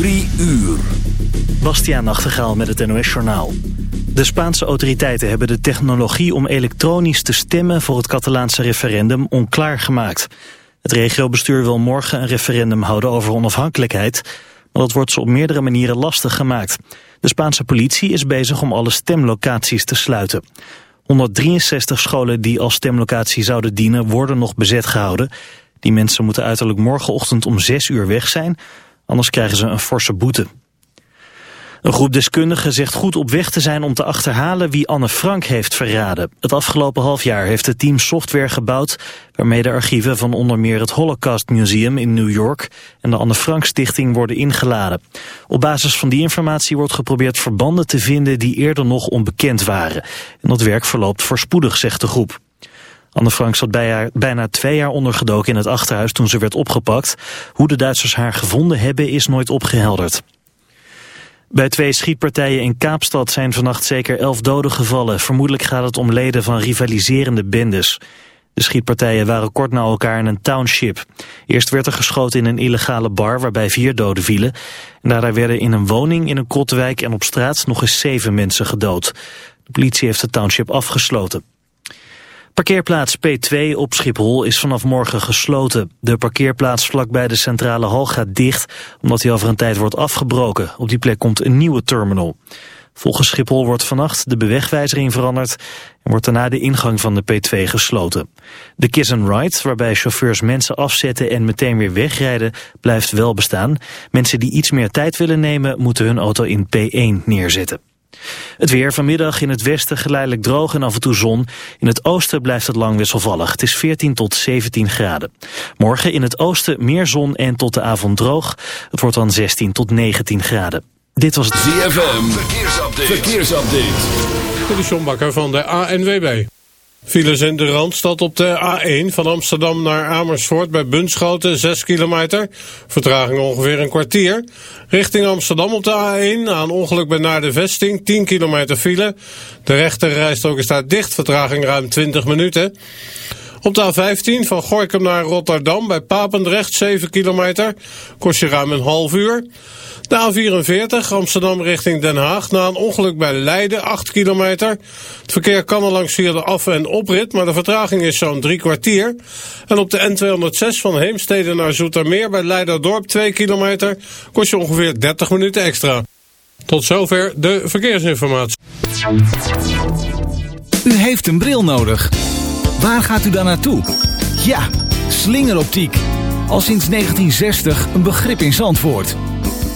Drie uur. Bastiaan Nachtegaal met het NOS-journaal. De Spaanse autoriteiten hebben de technologie om elektronisch te stemmen... voor het Catalaanse referendum onklaar gemaakt. Het regiobestuur wil morgen een referendum houden over onafhankelijkheid... maar dat wordt ze op meerdere manieren lastig gemaakt. De Spaanse politie is bezig om alle stemlocaties te sluiten. 163 scholen die als stemlocatie zouden dienen worden nog bezet gehouden. Die mensen moeten uiterlijk morgenochtend om 6 uur weg zijn... anders krijgen ze een forse boete. Een groep deskundigen zegt goed op weg te zijn om te achterhalen wie Anne Frank heeft verraden. Het afgelopen half jaar heeft het team software gebouwd waarmee de archieven van onder meer het Holocaust Museum in New York en de Anne Frank Stichting worden ingeladen. Op basis van die informatie wordt geprobeerd verbanden te vinden die eerder nog onbekend waren. En dat werk verloopt voorspoedig, zegt de groep. Anne Frank zat bijna twee jaar ondergedoken in het achterhuis toen ze werd opgepakt. Hoe de Duitsers haar gevonden hebben is nooit opgehelderd. Bij twee schietpartijen in Kaapstad zijn vannacht zeker elf doden gevallen. Vermoedelijk gaat het om leden van rivaliserende bendes. De schietpartijen waren kort na elkaar in een township. Eerst werd er geschoten in een illegale bar waarbij vier doden vielen. En daarna werden in een woning in een Krotwijk en op straat nog eens zeven mensen gedood. De politie heeft de township afgesloten. Parkeerplaats P2 op Schiphol is vanaf morgen gesloten. De parkeerplaats vlakbij de centrale hal gaat dicht... omdat die over een tijd wordt afgebroken. Op die plek komt een nieuwe terminal. Volgens Schiphol wordt vannacht de bewegwijzering veranderd... en wordt daarna de ingang van de P2 gesloten. De kiss and ride, waarbij chauffeurs mensen afzetten... en meteen weer wegrijden, blijft wel bestaan. Mensen die iets meer tijd willen nemen... moeten hun auto in P1 neerzetten. Het weer vanmiddag in het westen geleidelijk droog en af en toe zon. In het oosten blijft het lang wisselvallig. Het is 14 tot 17 graden. Morgen in het oosten meer zon en tot de avond droog. Het wordt dan 16 tot 19 graden. Dit was het ZFM. Verkeersupdate. Verkeersupdate. De Bakker van de ANWB. Files in de Randstad op de A1 van Amsterdam naar Amersfoort bij Bunschoten 6 kilometer. Vertraging ongeveer een kwartier. Richting Amsterdam op de A1 na een ongeluk bij naar de vesting 10 kilometer file. De rechter rijstrook is daar dicht, vertraging ruim 20 minuten. Op de A15 van Gorkum naar Rotterdam bij Papendrecht 7 kilometer. Kost je ruim een half uur. De A44 Amsterdam richting Den Haag na een ongeluk bij Leiden 8 kilometer. Het verkeer kan er langs via de af- en oprit, maar de vertraging is zo'n drie kwartier. En op de N206 van Heemstede naar Zoetermeer bij Leiderdorp 2 kilometer kost je ongeveer 30 minuten extra. Tot zover de verkeersinformatie. U heeft een bril nodig. Waar gaat u dan naartoe? Ja, slingeroptiek. Al sinds 1960 een begrip in Zandvoort.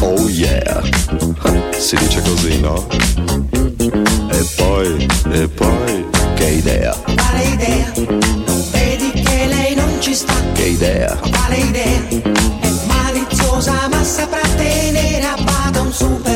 Oh yeah, si dice così, no? E poi, e poi, che idea? Quale idea? ci sta. Che idea? Quale idea? È maliziosa ma saprà tenere a bada un super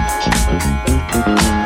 Thank you.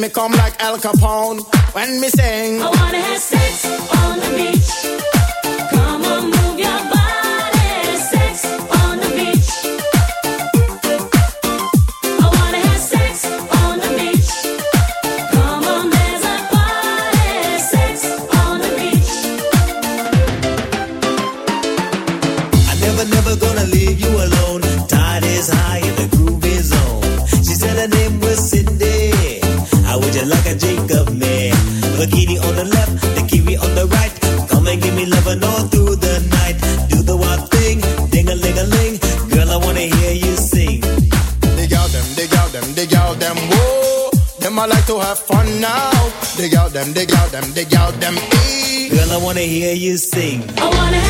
me come like Al Capone when me sing. I wanna have sex. wanna hear you sing. I wanna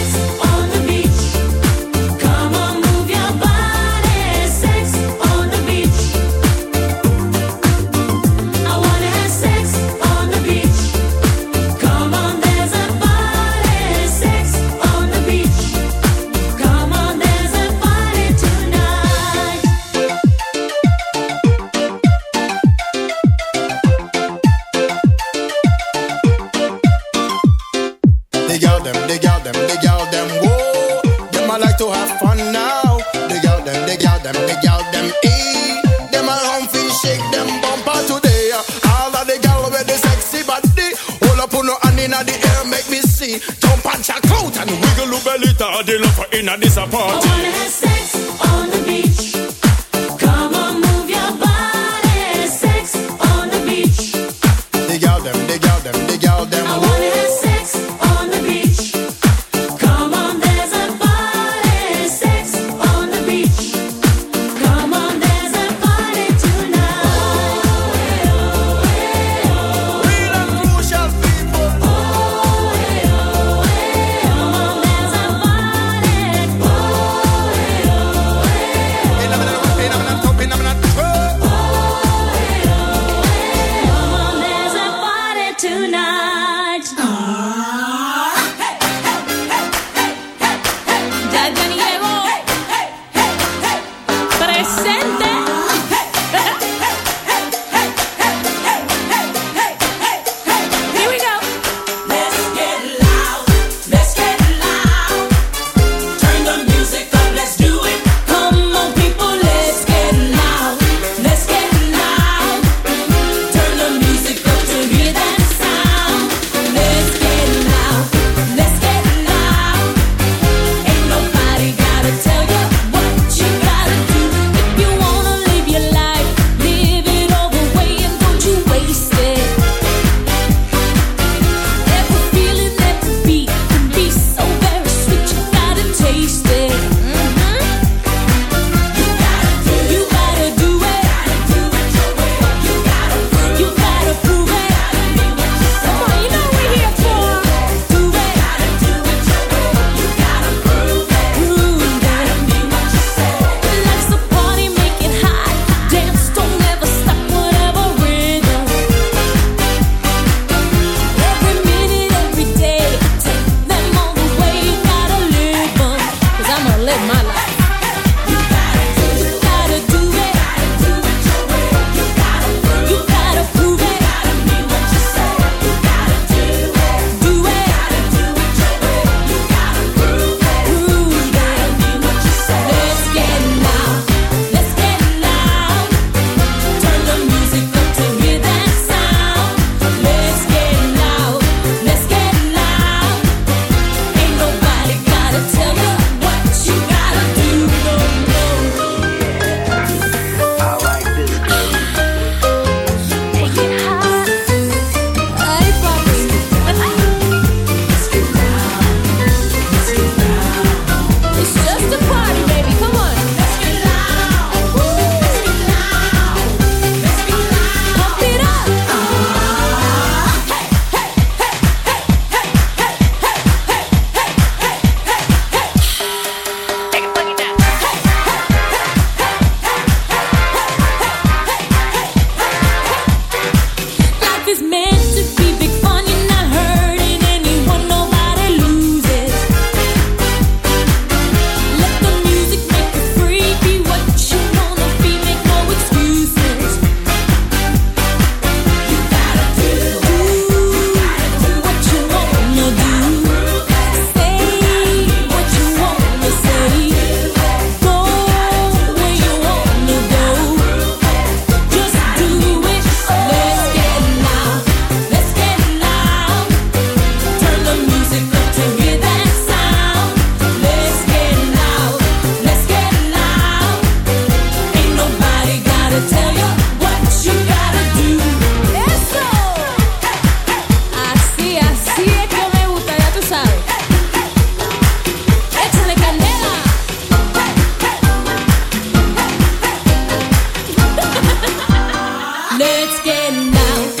Let's get loud.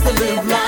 to live life.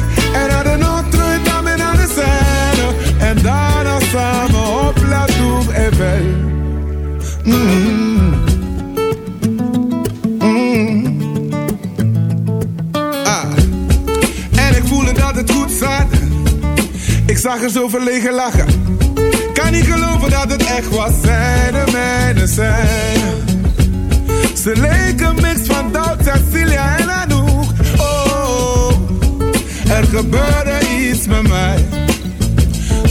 samen op La Tour Eiffel. Mm. Mm. Ah. En ik voelde dat het goed zat. Ik zag er zo verlegen lachen. Kan niet geloven dat het echt was. Zij de mijne zijn. Ze leken mix van Doubt, Cecilia en Anouk. Oh, er gebeurde iets met mij.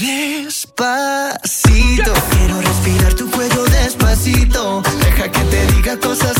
Despacito, quiero respirar tu cuello despacito. Deja que te diga cosas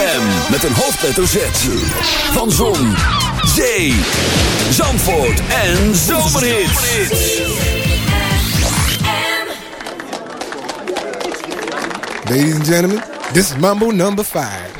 ZFM met een hoofdletter Z. Van Zon, Zee, Zandvoort en Zomerhits. Ladies and gentlemen, this is Mambo number 5.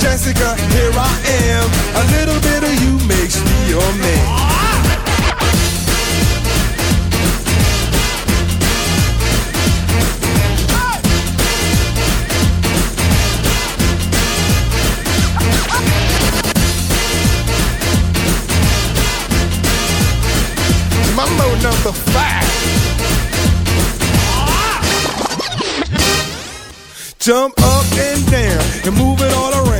Jessica, here I am. A little bit of you makes me your man. Mambo number five. Jump up and down and move it all around.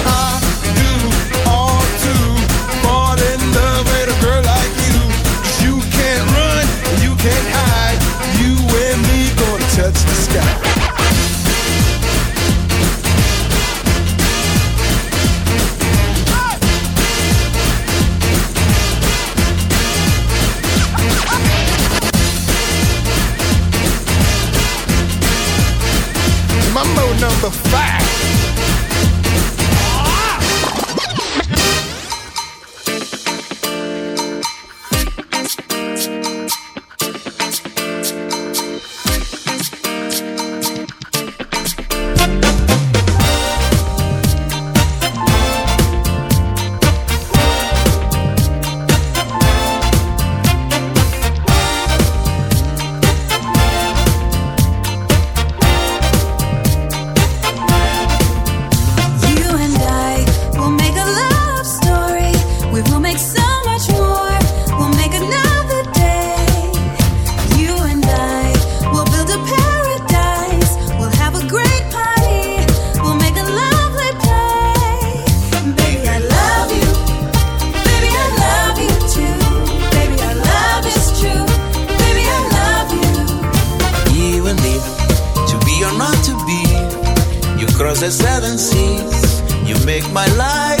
touch the sky. number five. my life.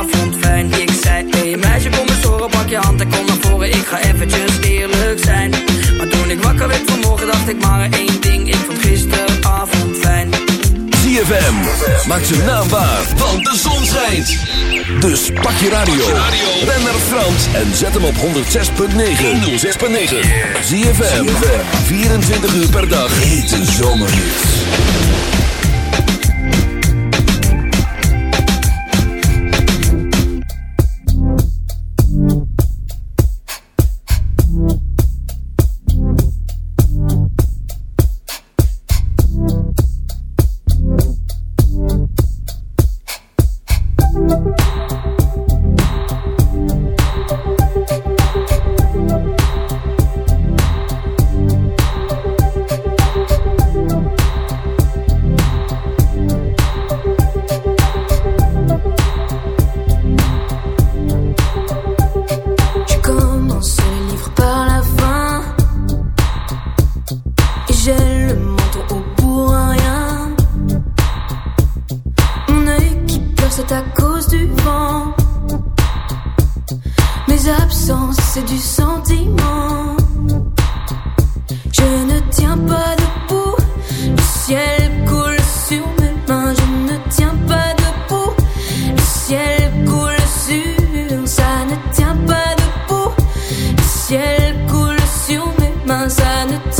gisteravond fijn. Ik zei, hey meisje, kom eens horen, pak je hand en kom naar voren. Ik ga eventjes eerlijk zijn. Maar toen ik wakker werd vanmorgen, dacht ik maar één ding. Ik vond gisteravond fijn. ZFM. Maak zijn naam waar, want de zon schijnt. Dus pak je radio. Ben naar Frans en zet hem op 106.9. 106.9. ZFM. 24 uur per dag. Hete zomerhits. Ciel coule sur mes mains Ça ne tient